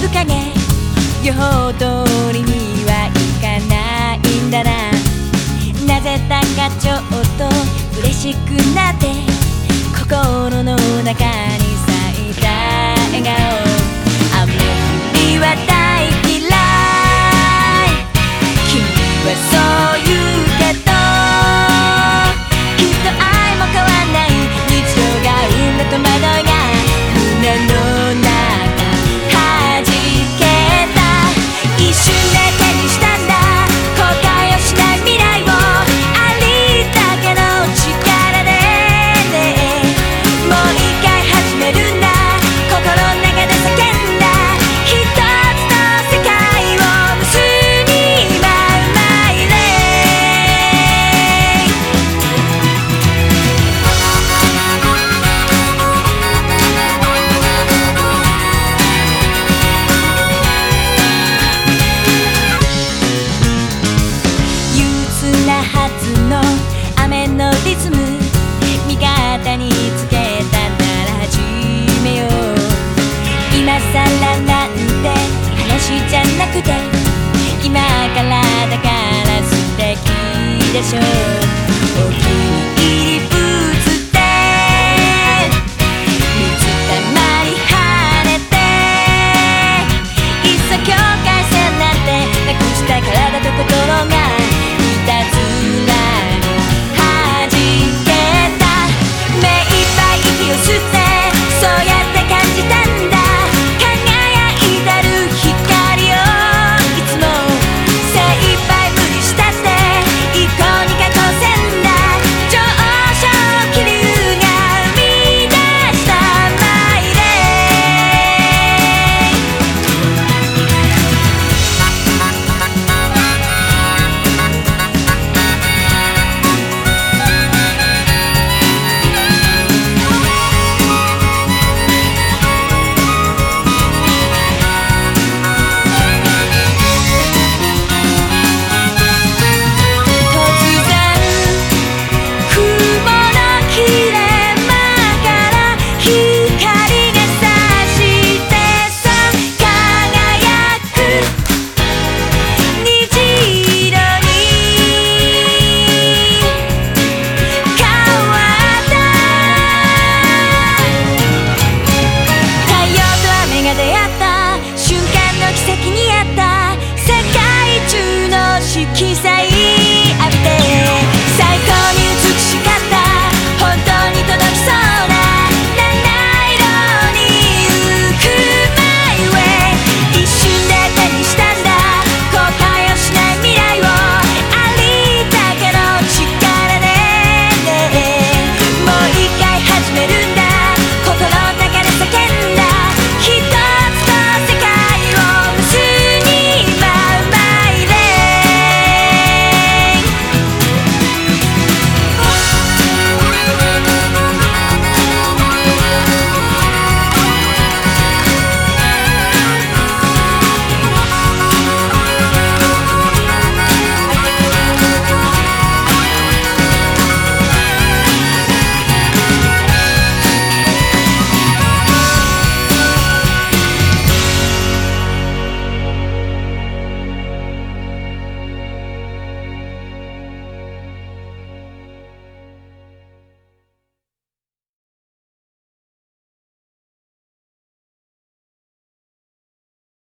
ず影ね予報通りにはいかないんだな。なぜだかちょっと嬉しくなって。心の中にでしょう。